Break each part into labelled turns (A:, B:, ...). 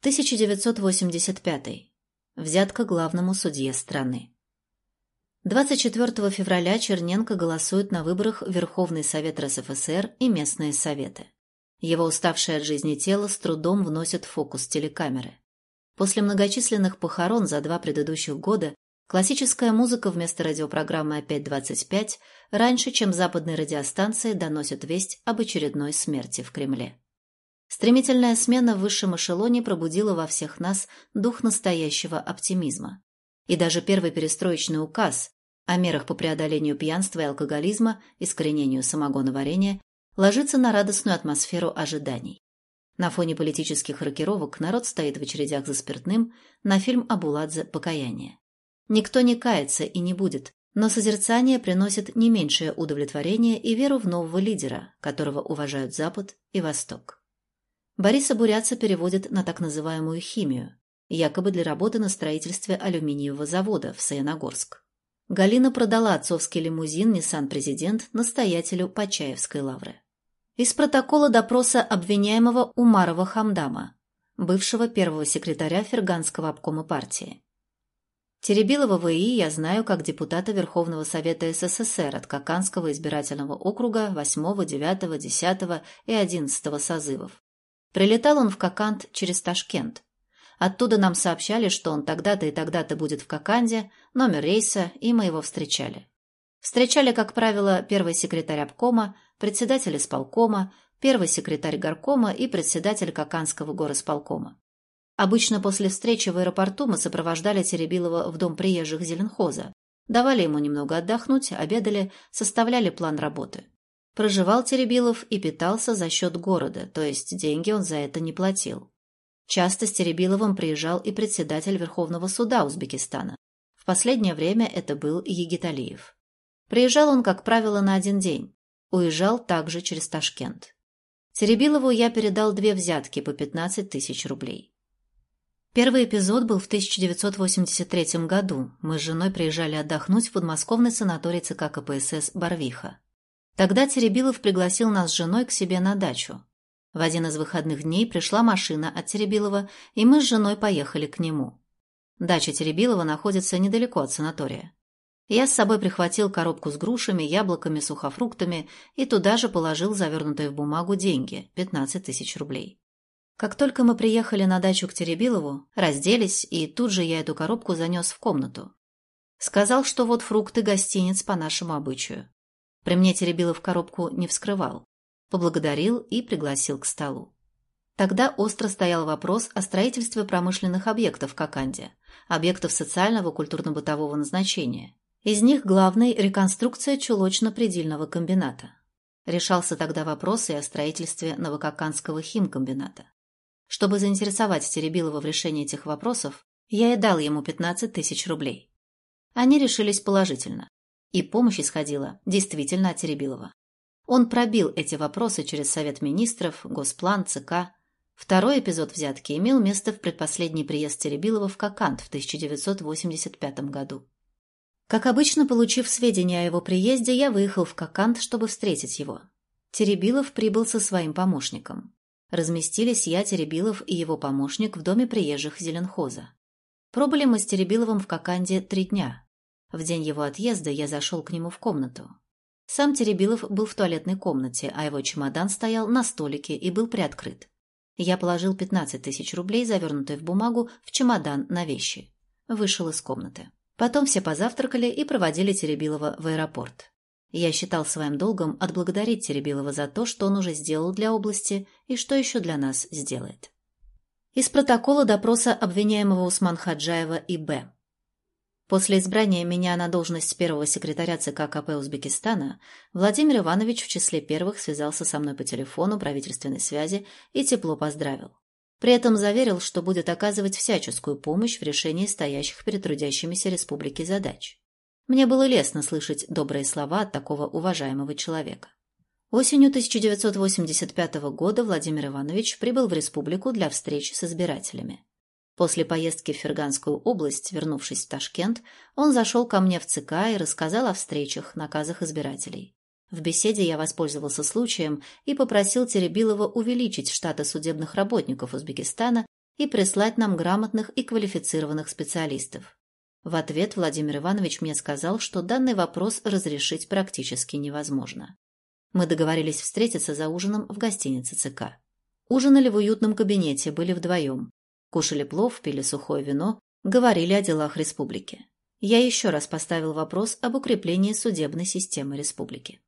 A: 1985. Взятка главному судье страны. 24 февраля Черненко голосует на выборах Верховный Совет РСФСР и местные советы. Его уставшее от жизни тело с трудом вносит фокус телекамеры. После многочисленных похорон за два предыдущих года классическая музыка вместо радиопрограммы «Опять 25» раньше, чем западные радиостанции доносят весть об очередной смерти в Кремле. Стремительная смена в высшем эшелоне пробудила во всех нас дух настоящего оптимизма. И даже первый перестроечный указ о мерах по преодолению пьянства и алкоголизма, искоренению самогоноварения, ложится на радостную атмосферу ожиданий. На фоне политических рокировок народ стоит в очередях за спиртным на фильм Абуладзе «Покаяние». Никто не кается и не будет, но созерцание приносит не меньшее удовлетворение и веру в нового лидера, которого уважают Запад и Восток. Бориса Бурятца переводят на так называемую химию, якобы для работы на строительстве алюминиевого завода в Саяногорск. Галина продала отцовский лимузин Nissan Президент настоятелю Почаевской лавры. Из протокола допроса обвиняемого Умарова Хамдама, бывшего первого секретаря Ферганского обкома партии. Теребилова ВИ я знаю как депутата Верховного Совета СССР от Каканского избирательного округа 8, 9, 10 и 11 созывов. Прилетал он в Коканд через Ташкент. Оттуда нам сообщали, что он тогда-то и тогда-то будет в Коканде, номер рейса, и мы его встречали. Встречали, как правило, первый секретарь обкома, председатель исполкома, первый секретарь горкома и председатель Коканского горосполкома. Обычно после встречи в аэропорту мы сопровождали Теребилова в дом приезжих Зеленхоза, давали ему немного отдохнуть, обедали, составляли план работы. Проживал Теребилов и питался за счет города, то есть деньги он за это не платил. Часто с Теребиловым приезжал и председатель Верховного суда Узбекистана. В последнее время это был Егиталиев. Приезжал он, как правило, на один день. Уезжал также через Ташкент. Теребилову я передал две взятки по 15 тысяч рублей. Первый эпизод был в 1983 году. Мы с женой приезжали отдохнуть в подмосковный санаторий ЦК КПСС «Барвиха». Тогда Теребилов пригласил нас с женой к себе на дачу. В один из выходных дней пришла машина от Теребилова, и мы с женой поехали к нему. Дача Теребилова находится недалеко от санатория. Я с собой прихватил коробку с грушами, яблоками, сухофруктами и туда же положил завернутые в бумагу деньги – 15 тысяч рублей. Как только мы приехали на дачу к Теребилову, разделись, и тут же я эту коробку занес в комнату. Сказал, что вот фрукты гостиниц по нашему обычаю. При мне Теребилов коробку не вскрывал. Поблагодарил и пригласил к столу. Тогда остро стоял вопрос о строительстве промышленных объектов в Коканде, объектов социального культурно-бытового назначения. Из них главный – реконструкция чулочно-предельного комбината. Решался тогда вопрос и о строительстве Новококанского химкомбината. Чтобы заинтересовать Теребилова в решении этих вопросов, я и дал ему 15 тысяч рублей. Они решились положительно. И помощь исходила действительно от Теребилова. Он пробил эти вопросы через Совет министров, Госплан, ЦК. Второй эпизод взятки имел место в предпоследний приезд Теребилова в Кокант в 1985 году. Как обычно, получив сведения о его приезде, я выехал в Кокант, чтобы встретить его. Теребилов прибыл со своим помощником. Разместились я, Теребилов и его помощник в доме приезжих Зеленхоза. Пробыли мы с Теребиловым в Коканде три дня. В день его отъезда я зашел к нему в комнату. Сам Теребилов был в туалетной комнате, а его чемодан стоял на столике и был приоткрыт. Я положил 15 тысяч рублей, завернутые в бумагу, в чемодан на вещи. Вышел из комнаты. Потом все позавтракали и проводили Теребилова в аэропорт. Я считал своим долгом отблагодарить Теребилова за то, что он уже сделал для области и что еще для нас сделает. Из протокола допроса обвиняемого Усман Хаджаева и Б. После избрания меня на должность первого секретаря ЦК КП Узбекистана Владимир Иванович в числе первых связался со мной по телефону правительственной связи и тепло поздравил. При этом заверил, что будет оказывать всяческую помощь в решении стоящих перед трудящимися республики задач. Мне было лестно слышать добрые слова от такого уважаемого человека. Осенью 1985 года Владимир Иванович прибыл в республику для встреч с избирателями. После поездки в Ферганскую область, вернувшись в Ташкент, он зашел ко мне в ЦК и рассказал о встречах, наказах избирателей. В беседе я воспользовался случаем и попросил Теребилова увеличить штаты судебных работников Узбекистана и прислать нам грамотных и квалифицированных специалистов. В ответ Владимир Иванович мне сказал, что данный вопрос разрешить практически невозможно. Мы договорились встретиться за ужином в гостинице ЦК. Ужинали в уютном кабинете, были вдвоем. Кушали плов, пили сухое вино, говорили о делах республики. Я еще раз поставил вопрос об укреплении судебной системы республики.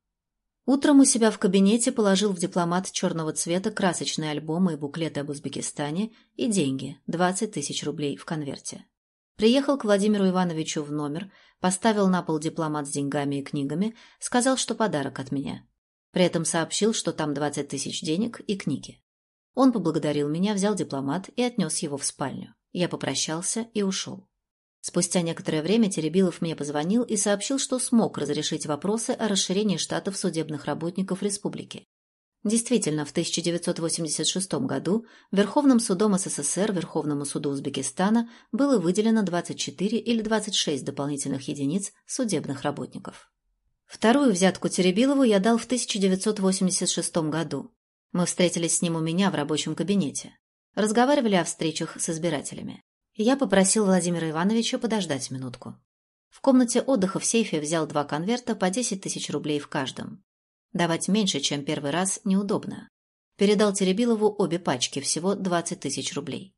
A: Утром у себя в кабинете положил в дипломат черного цвета красочные альбомы и буклеты об Узбекистане и деньги – 20 тысяч рублей в конверте. Приехал к Владимиру Ивановичу в номер, поставил на пол дипломат с деньгами и книгами, сказал, что подарок от меня. При этом сообщил, что там 20 тысяч денег и книги. Он поблагодарил меня, взял дипломат и отнес его в спальню. Я попрощался и ушел. Спустя некоторое время Теребилов мне позвонил и сообщил, что смог разрешить вопросы о расширении штатов судебных работников республики. Действительно, в 1986 году Верховным судом СССР Верховному суду Узбекистана было выделено 24 или 26 дополнительных единиц судебных работников. Вторую взятку Теребилову я дал в 1986 году. Мы встретились с ним у меня в рабочем кабинете. Разговаривали о встречах с избирателями. Я попросил Владимира Ивановича подождать минутку. В комнате отдыха в сейфе взял два конверта по 10 тысяч рублей в каждом. Давать меньше, чем первый раз, неудобно. Передал Теребилову обе пачки, всего 20 тысяч рублей.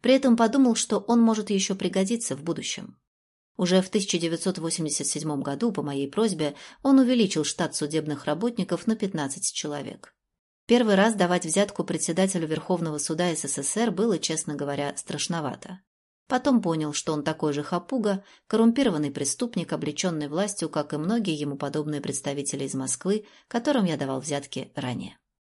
A: При этом подумал, что он может еще пригодиться в будущем. Уже в 1987 году, по моей просьбе, он увеличил штат судебных работников на 15 человек. Первый раз давать взятку председателю Верховного суда СССР было, честно говоря, страшновато. Потом понял, что он такой же хапуга, коррумпированный преступник, облеченный властью, как и многие ему подобные представители из Москвы, которым я давал взятки ранее.